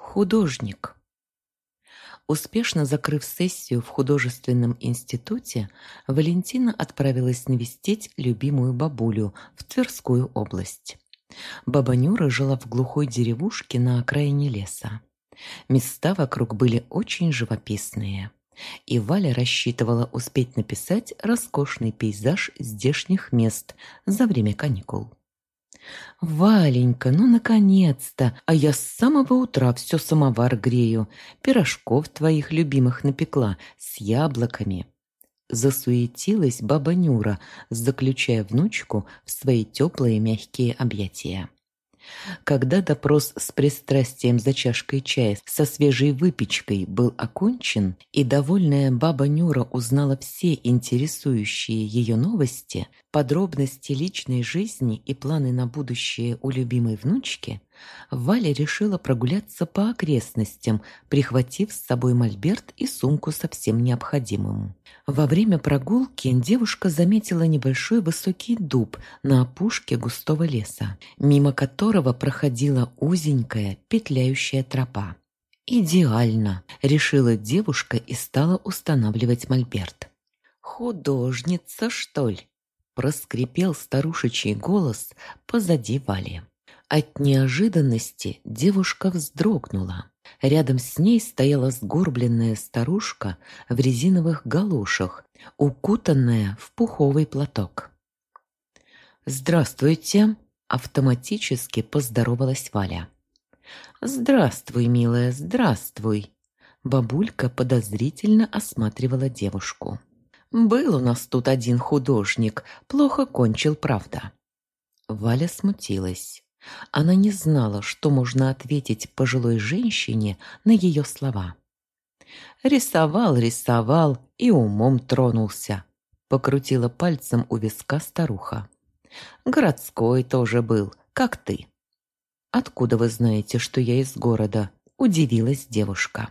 Художник. Успешно закрыв сессию в художественном институте, Валентина отправилась навестить любимую бабулю в Тверскую область. Баба Нюра жила в глухой деревушке на окраине леса. Места вокруг были очень живописные. И Валя рассчитывала успеть написать роскошный пейзаж здешних мест за время каникул. «Валенька, ну наконец-то! А я с самого утра все самовар грею, пирожков твоих любимых напекла с яблоками». Засуетилась баба Нюра, заключая внучку в свои теплые мягкие объятия. Когда допрос с пристрастием за чашкой чая со свежей выпечкой был окончен, и довольная баба Нюра узнала все интересующие ее новости, подробности личной жизни и планы на будущее у любимой внучки, Валя решила прогуляться по окрестностям, прихватив с собой мольберт и сумку со всем необходимым. Во время прогулки девушка заметила небольшой высокий дуб на опушке густого леса, мимо которого проходила узенькая петляющая тропа. «Идеально!» – решила девушка и стала устанавливать мольберт. «Художница, что ли?» – проскрипел старушечий голос позади Вали. От неожиданности девушка вздрогнула. Рядом с ней стояла сгорбленная старушка в резиновых галошах, укутанная в пуховый платок. «Здравствуйте!» – автоматически поздоровалась Валя. «Здравствуй, милая, здравствуй!» Бабулька подозрительно осматривала девушку. «Был у нас тут один художник, плохо кончил, правда». Валя смутилась. Она не знала, что можно ответить пожилой женщине на ее слова. «Рисовал, рисовал и умом тронулся», — покрутила пальцем у виска старуха. «Городской тоже был, как ты». «Откуда вы знаете, что я из города?» — удивилась девушка.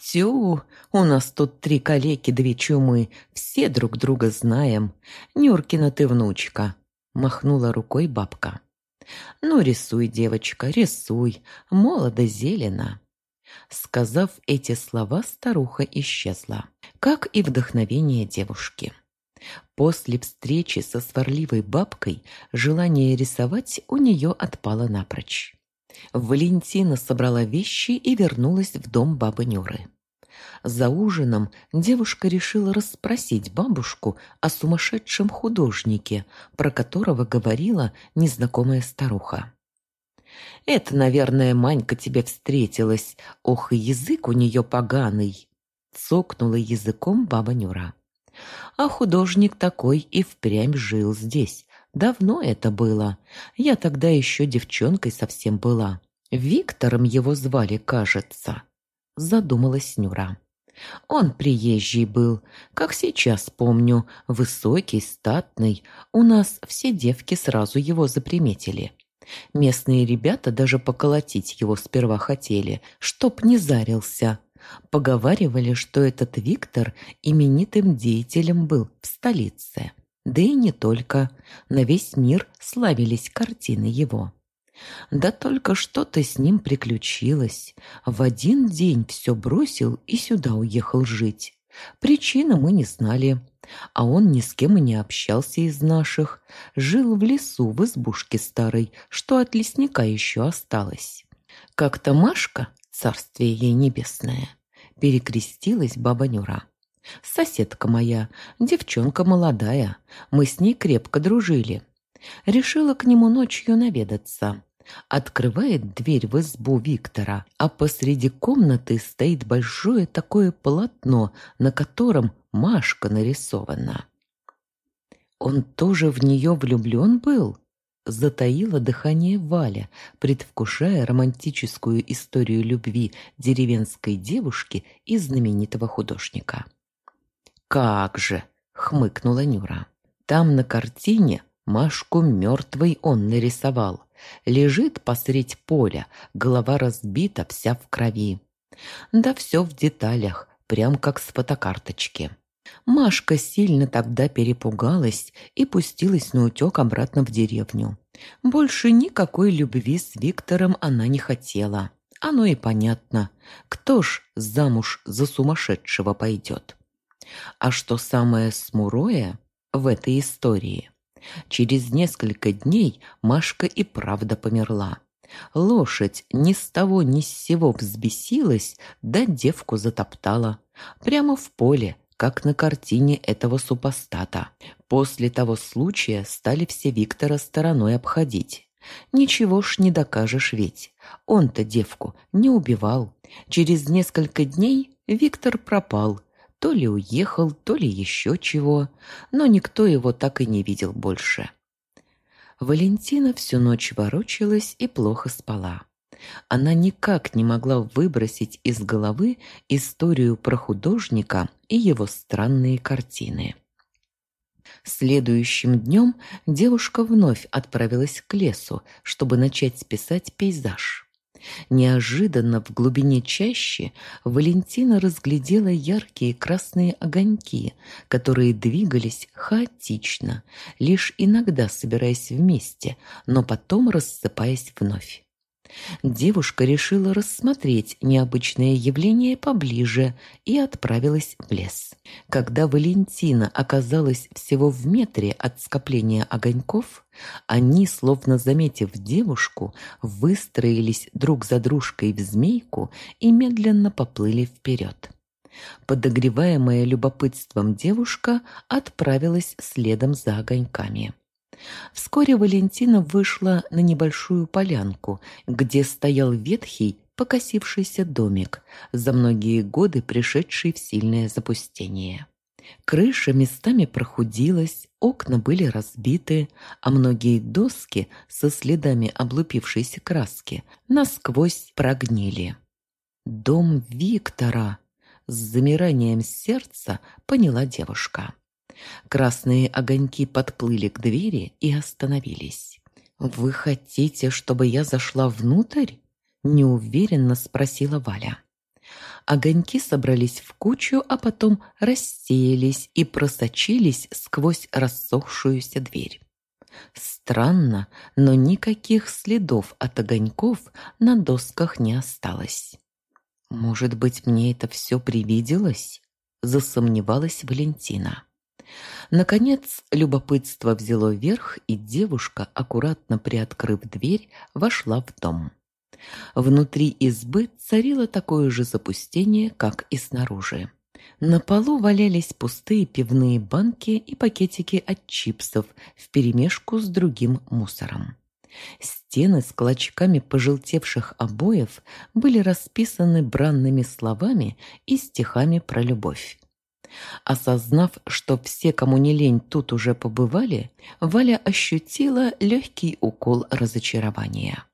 «Тю, у нас тут три калеки, две чумы, все друг друга знаем. Нюркина ты внучка, махнула рукой бабка. «Ну, рисуй, девочка, рисуй, молодо зелено». Сказав эти слова, старуха исчезла, как и вдохновение девушки. После встречи со сварливой бабкой желание рисовать у нее отпало напрочь. Валентина собрала вещи и вернулась в дом бабы Нюры. За ужином девушка решила расспросить бабушку о сумасшедшем художнике, про которого говорила незнакомая старуха. «Это, наверное, Манька тебе встретилась. Ох, и язык у нее поганый!» Цокнула языком баба Нюра. «А художник такой и впрямь жил здесь. Давно это было. Я тогда еще девчонкой совсем была. Виктором его звали, кажется» задумалась Нюра. Он приезжий был, как сейчас помню, высокий, статный. У нас все девки сразу его заприметили. Местные ребята даже поколотить его сперва хотели, чтоб не зарился. Поговаривали, что этот Виктор именитым деятелем был в столице. Да и не только. На весь мир славились картины его. Да только что-то с ним приключилось. В один день все бросил и сюда уехал жить. Причины мы не знали. А он ни с кем и не общался из наших. Жил в лесу в избушке старой, что от лесника еще осталось. Как-то Машка, царствие ей небесное, перекрестилась баба Нюра. Соседка моя, девчонка молодая, мы с ней крепко дружили. Решила к нему ночью наведаться. Открывает дверь в избу Виктора, а посреди комнаты стоит большое такое полотно, на котором Машка нарисована. Он тоже в нее влюблен был? Затаила дыхание Валя, предвкушая романтическую историю любви деревенской девушки и знаменитого художника. «Как же!» — хмыкнула Нюра. «Там на картине Машку мертвой он нарисовал. Лежит посредь поля, голова разбита, вся в крови. Да все в деталях, прям как с фотокарточки. Машка сильно тогда перепугалась и пустилась на утек обратно в деревню. Больше никакой любви с Виктором она не хотела. Оно и понятно. Кто ж замуж за сумасшедшего пойдет? А что самое смурое в этой истории? Через несколько дней Машка и правда померла. Лошадь ни с того ни с сего взбесилась, да девку затоптала. Прямо в поле, как на картине этого супостата. После того случая стали все Виктора стороной обходить. Ничего ж не докажешь ведь. Он-то девку не убивал. Через несколько дней Виктор пропал. То ли уехал, то ли еще чего. Но никто его так и не видел больше. Валентина всю ночь ворочалась и плохо спала. Она никак не могла выбросить из головы историю про художника и его странные картины. Следующим днем девушка вновь отправилась к лесу, чтобы начать писать пейзаж. Неожиданно в глубине чащи Валентина разглядела яркие красные огоньки, которые двигались хаотично, лишь иногда собираясь вместе, но потом рассыпаясь вновь. Девушка решила рассмотреть необычное явление поближе и отправилась в лес. Когда Валентина оказалась всего в метре от скопления огоньков, они, словно заметив девушку, выстроились друг за дружкой в змейку и медленно поплыли вперед. Подогреваемая любопытством девушка отправилась следом за огоньками. Вскоре Валентина вышла на небольшую полянку, где стоял ветхий, покосившийся домик, за многие годы пришедший в сильное запустение. Крыша местами прохудилась, окна были разбиты, а многие доски со следами облупившейся краски насквозь прогнили. «Дом Виктора!» С замиранием сердца поняла девушка. Красные огоньки подплыли к двери и остановились. «Вы хотите, чтобы я зашла внутрь?» – неуверенно спросила Валя. Огоньки собрались в кучу, а потом рассеялись и просочились сквозь рассохшуюся дверь. Странно, но никаких следов от огоньков на досках не осталось. «Может быть, мне это все привиделось?» – засомневалась Валентина. Наконец, любопытство взяло верх, и девушка, аккуратно приоткрыв дверь, вошла в дом. Внутри избы царило такое же запустение, как и снаружи. На полу валялись пустые пивные банки и пакетики от чипсов вперемешку с другим мусором. Стены с клочками пожелтевших обоев были расписаны бранными словами и стихами про любовь. Осознав, что все, кому не лень, тут уже побывали, Валя ощутила легкий укол разочарования.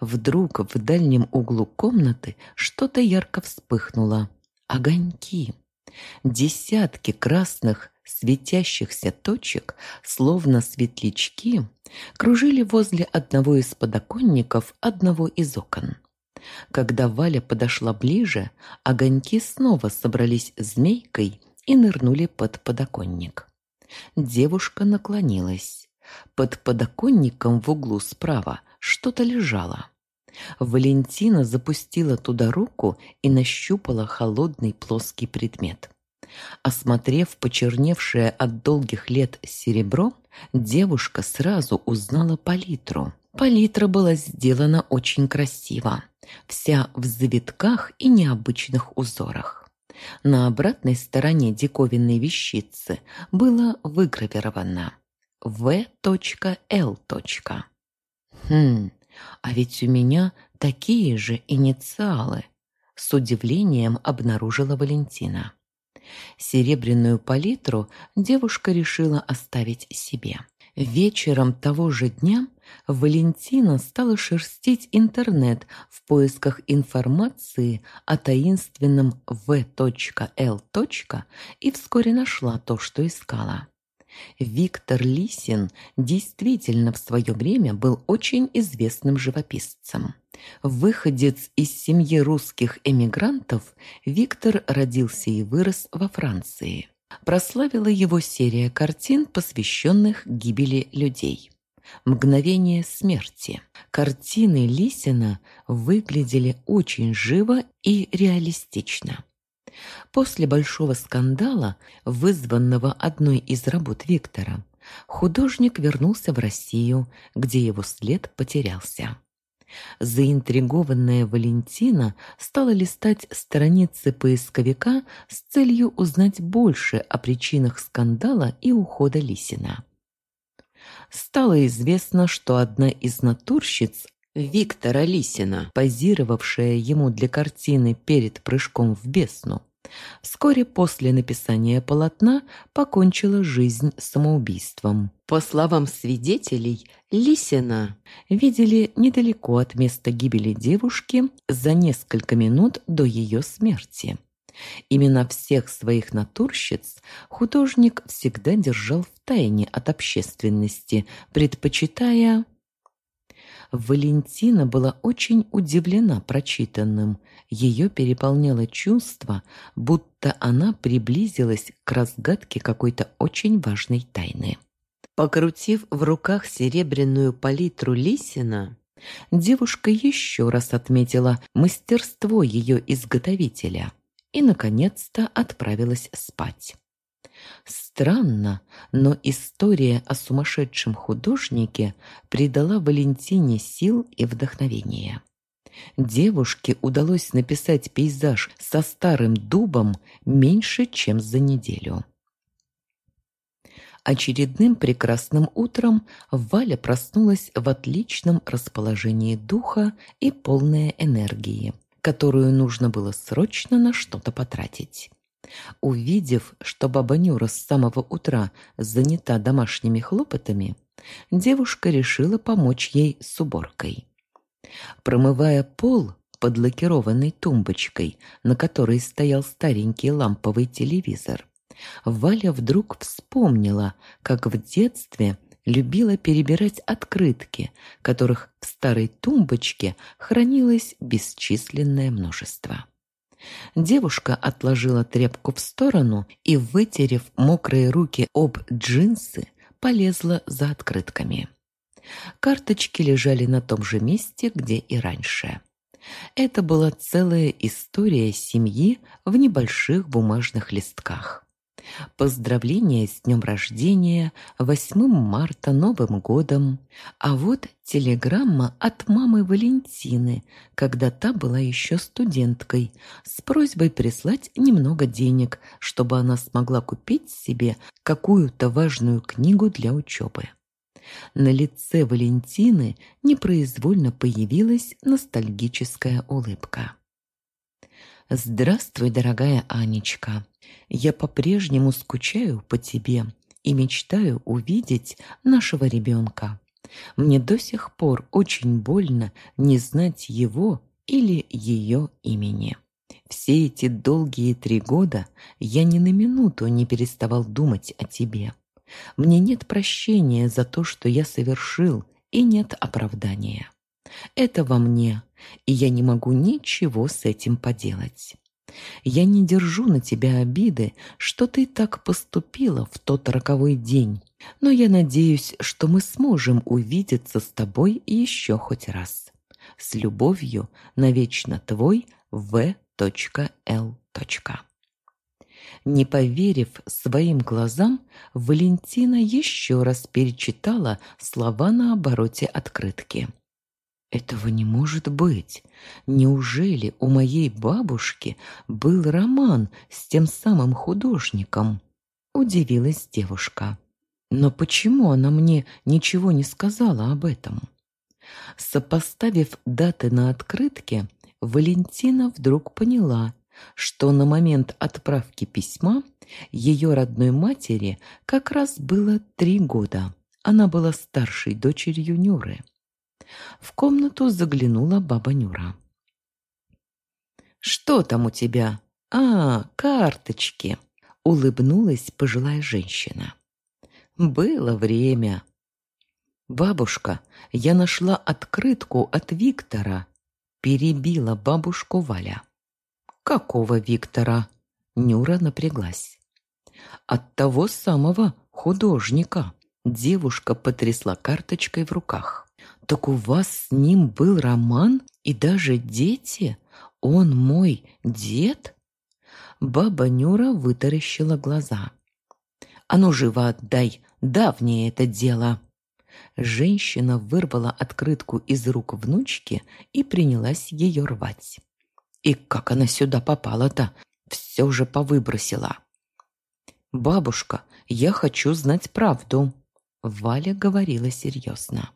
Вдруг в дальнем углу комнаты что-то ярко вспыхнуло. Огоньки. Десятки красных светящихся точек, словно светлячки, кружили возле одного из подоконников одного из окон. Когда Валя подошла ближе, огоньки снова собрались змейкой и нырнули под подоконник. Девушка наклонилась. Под подоконником в углу справа что-то лежало. Валентина запустила туда руку и нащупала холодный плоский предмет. Осмотрев почерневшее от долгих лет серебро, девушка сразу узнала палитру. Палитра была сделана очень красиво вся в завитках и необычных узорах. На обратной стороне диковинной вещицы было выгравировано В.Л. Хм, а ведь у меня такие же инициалы, с удивлением обнаружила Валентина. Серебряную палитру девушка решила оставить себе. Вечером того же дня Валентина стала шерстить интернет в поисках информации о таинственном В.Л. и вскоре нашла то, что искала. Виктор Лисин действительно в свое время был очень известным живописцем. Выходец из семьи русских эмигрантов, Виктор родился и вырос во Франции. Прославила его серия картин, посвященных гибели людей. «Мгновение смерти». Картины Лисина выглядели очень живо и реалистично. После большого скандала, вызванного одной из работ Виктора, художник вернулся в Россию, где его след потерялся. Заинтригованная Валентина стала листать страницы поисковика с целью узнать больше о причинах скандала и ухода Лисина. Стало известно, что одна из натурщиц Виктора Лисина, позировавшая ему для картины перед прыжком в бесну, Вскоре после написания полотна покончила жизнь самоубийством. По словам свидетелей, Лисина видели недалеко от места гибели девушки за несколько минут до ее смерти. Имена всех своих натурщиц художник всегда держал в тайне от общественности, предпочитая Валентина была очень удивлена прочитанным. Ее переполняло чувство, будто она приблизилась к разгадке какой-то очень важной тайны. Покрутив в руках серебряную палитру Лисина, девушка еще раз отметила мастерство ее изготовителя и, наконец-то, отправилась спать. Странно, но история о сумасшедшем художнике придала Валентине сил и вдохновения. Девушке удалось написать пейзаж со старым дубом меньше, чем за неделю. Очередным прекрасным утром Валя проснулась в отличном расположении духа и полная энергии, которую нужно было срочно на что-то потратить. Увидев, что баба Нюра с самого утра занята домашними хлопотами, девушка решила помочь ей с уборкой. Промывая пол под лакированной тумбочкой, на которой стоял старенький ламповый телевизор, Валя вдруг вспомнила, как в детстве любила перебирать открытки, которых в старой тумбочке хранилось бесчисленное множество. Девушка отложила тряпку в сторону и, вытерев мокрые руки об джинсы, полезла за открытками. Карточки лежали на том же месте, где и раньше. Это была целая история семьи в небольших бумажных листках. Поздравления с днем рождения, 8 марта, Новым годом. А вот телеграмма от мамы Валентины, когда та была еще студенткой, с просьбой прислать немного денег, чтобы она смогла купить себе какую-то важную книгу для учебы. На лице Валентины непроизвольно появилась ностальгическая улыбка. «Здравствуй, дорогая Анечка. Я по-прежнему скучаю по тебе и мечтаю увидеть нашего ребенка. Мне до сих пор очень больно не знать его или ее имени. Все эти долгие три года я ни на минуту не переставал думать о тебе. Мне нет прощения за то, что я совершил, и нет оправдания. Это во мне, и я не могу ничего с этим поделать. Я не держу на тебя обиды, что ты так поступила в тот роковой день, но я надеюсь, что мы сможем увидеться с тобой еще хоть раз. С любовью, навечно твой В.Л. Не поверив своим глазам, Валентина еще раз перечитала слова на обороте открытки. Этого не может быть. Неужели у моей бабушки был роман с тем самым художником? Удивилась девушка. Но почему она мне ничего не сказала об этом? Сопоставив даты на открытке, Валентина вдруг поняла, что на момент отправки письма ее родной матери как раз было три года. Она была старшей дочерью Нюры. В комнату заглянула баба Нюра. «Что там у тебя? А, карточки!» — улыбнулась пожилая женщина. «Было время». «Бабушка, я нашла открытку от Виктора», — перебила бабушку Валя. «Какого Виктора?» Нюра напряглась. От того самого художника. Девушка потрясла карточкой в руках. Так у вас с ним был роман и даже дети? Он мой дед? Баба Нюра вытаращила глаза. «А ну, живо отдай! Давнее это дело!» Женщина вырвала открытку из рук внучки и принялась ее рвать. И как она сюда попала-то? Все же повыбросила. «Бабушка, я хочу знать правду», — Валя говорила серьезно.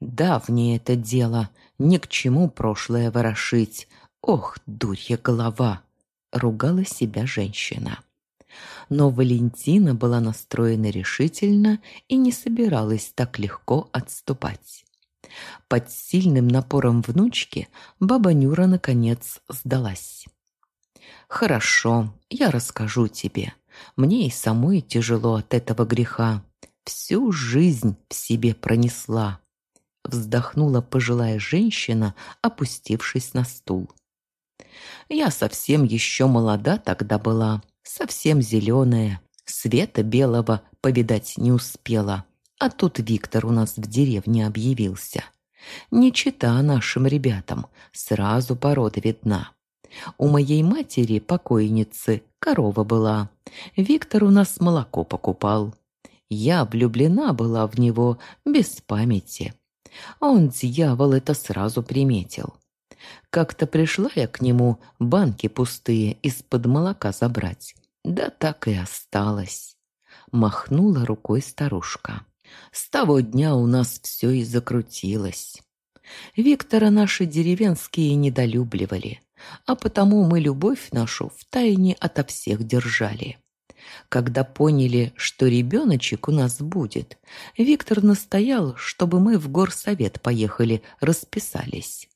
«Давнее это дело, ни к чему прошлое ворошить. Ох, дурья голова!» — ругала себя женщина. Но Валентина была настроена решительно и не собиралась так легко отступать. Под сильным напором внучки баба Нюра наконец сдалась. «Хорошо, я расскажу тебе. Мне и самой тяжело от этого греха. Всю жизнь в себе пронесла». Вздохнула пожилая женщина, опустившись на стул. «Я совсем еще молода тогда была, совсем зеленая, света белого повидать не успела. А тут Виктор у нас в деревне объявился. Не чита нашим ребятам, сразу порода видна. У моей матери, покойницы, корова была. Виктор у нас молоко покупал. Я влюблена была в него без памяти. Он, дьявол, это сразу приметил. Как-то пришла я к нему банки пустые из-под молока забрать. Да так и осталось. Махнула рукой старушка. С того дня у нас все и закрутилось. Виктора наши деревенские недолюбливали, а потому мы любовь нашу в тайне ото всех держали. Когда поняли, что ребеночек у нас будет, Виктор настоял, чтобы мы в горсовет поехали, расписались.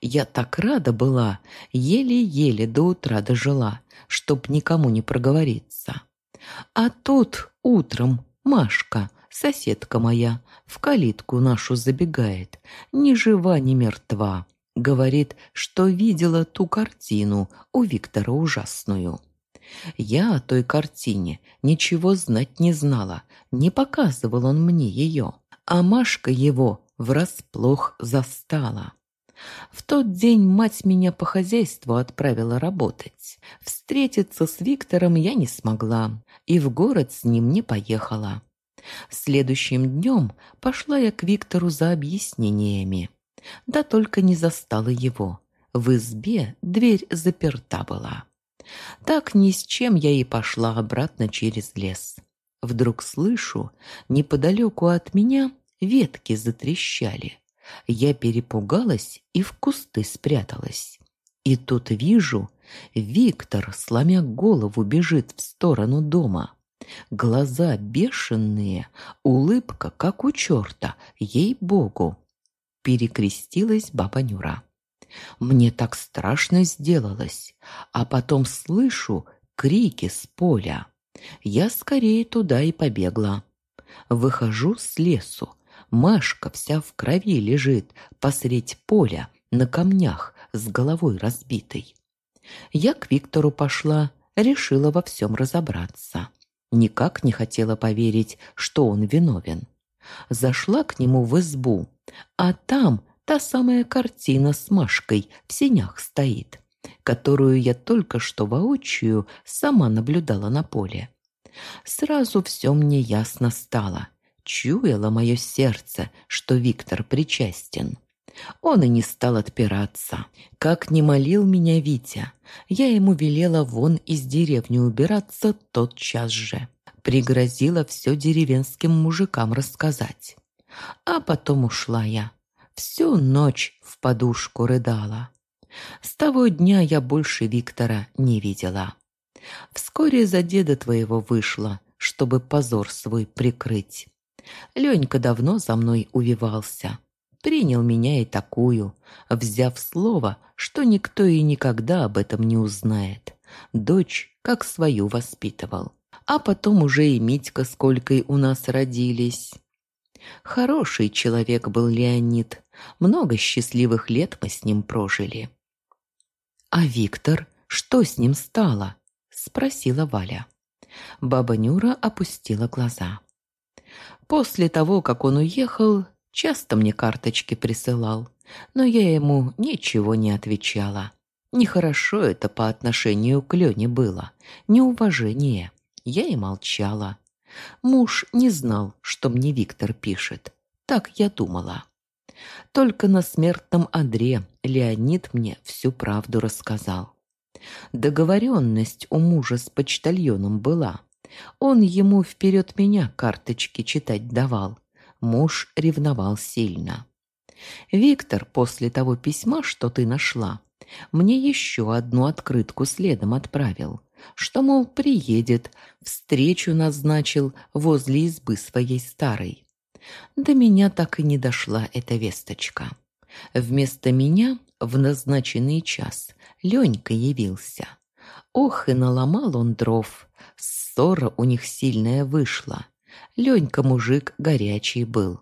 Я так рада была, еле-еле до утра дожила, чтоб никому не проговориться. А тут утром Машка, соседка моя, в калитку нашу забегает, ни жива, ни мертва. Говорит, что видела ту картину у Виктора ужасную. Я о той картине ничего знать не знала, не показывал он мне ее, а Машка его врасплох застала. В тот день мать меня по хозяйству отправила работать. Встретиться с Виктором я не смогла и в город с ним не поехала. Следующим днем пошла я к Виктору за объяснениями. Да только не застала его. В избе дверь заперта была. Так ни с чем я и пошла обратно через лес. Вдруг слышу, неподалеку от меня ветки затрещали. Я перепугалась и в кусты спряталась. И тут вижу, Виктор, сломя голову, бежит в сторону дома. Глаза бешеные, улыбка, как у черта, ей-богу. Перекрестилась баба Нюра. Мне так страшно сделалось, а потом слышу крики с поля. Я скорее туда и побегла. Выхожу с лесу, Машка вся в крови лежит посредь поля, на камнях, с головой разбитой. Я к Виктору пошла, решила во всем разобраться. Никак не хотела поверить, что он виновен. Зашла к нему в избу, а там та самая картина с Машкой в сенях стоит, которую я только что воочию сама наблюдала на поле. Сразу все мне ясно стало. Чуяло мое сердце, что Виктор причастен. Он и не стал отпираться. Как не молил меня Витя, я ему велела вон из деревни убираться тот час же. Пригрозила все деревенским мужикам рассказать. А потом ушла я. Всю ночь в подушку рыдала. С того дня я больше Виктора не видела. Вскоре за деда твоего вышла, чтобы позор свой прикрыть. Ленька давно за мной увивался. Принял меня и такую, взяв слово, что никто и никогда об этом не узнает. Дочь как свою воспитывал. А потом уже и Митька с у нас родились. Хороший человек был Леонид. Много счастливых лет мы с ним прожили. «А Виктор? Что с ним стало?» – спросила Валя. Баба Нюра опустила глаза. После того, как он уехал, часто мне карточки присылал, но я ему ничего не отвечала. Нехорошо это по отношению к Лене было, неуважение. Я и молчала. Муж не знал, что мне Виктор пишет. Так я думала. Только на смертном одре Леонид мне всю правду рассказал. Договоренность у мужа с почтальоном была. Он ему вперед меня карточки читать давал. Муж ревновал сильно. Виктор после того письма, что ты нашла, мне еще одну открытку следом отправил, что, мол, приедет, встречу назначил возле избы своей старой. До меня так и не дошла эта весточка. Вместо меня в назначенный час Ленька явился. Ох, и наломал он дров. Ссора у них сильная вышла. Ленька мужик горячий был.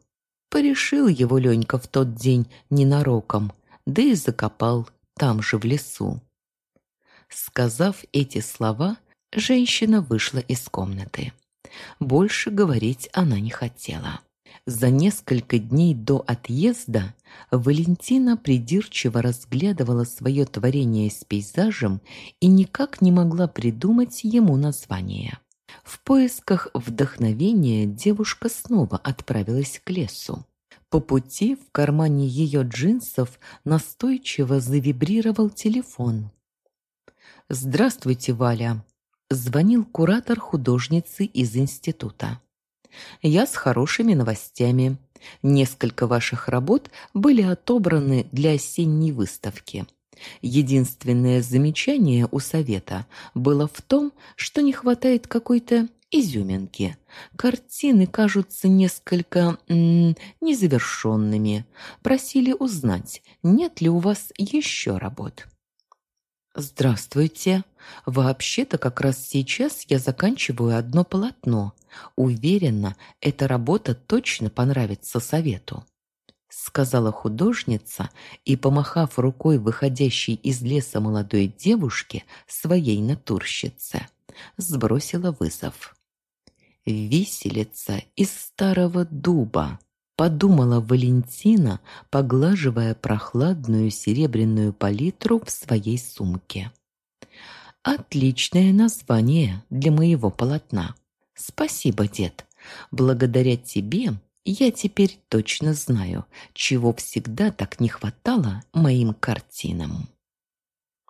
Порешил его Ленька в тот день ненароком, да и закопал там же в лесу. Сказав эти слова, женщина вышла из комнаты. Больше говорить она не хотела. За несколько дней до отъезда Валентина придирчиво разглядывала свое творение с пейзажем и никак не могла придумать ему название. В поисках вдохновения девушка снова отправилась к лесу. По пути в кармане ее джинсов настойчиво завибрировал телефон. «Здравствуйте, Валя!» – звонил куратор художницы из института. Я с хорошими новостями. Несколько ваших работ были отобраны для осенней выставки. Единственное замечание у совета было в том, что не хватает какой-то изюминки. Картины кажутся несколько незавершенными. Просили узнать, нет ли у вас еще работ. «Здравствуйте. Вообще-то как раз сейчас я заканчиваю одно полотно. Уверена, эта работа точно понравится совету», — сказала художница и, помахав рукой выходящей из леса молодой девушке, своей натурщице, сбросила вызов. «Виселица из старого дуба» подумала Валентина, поглаживая прохладную серебряную палитру в своей сумке. Отличное название для моего полотна. Спасибо, дед. Благодаря тебе я теперь точно знаю, чего всегда так не хватало моим картинам.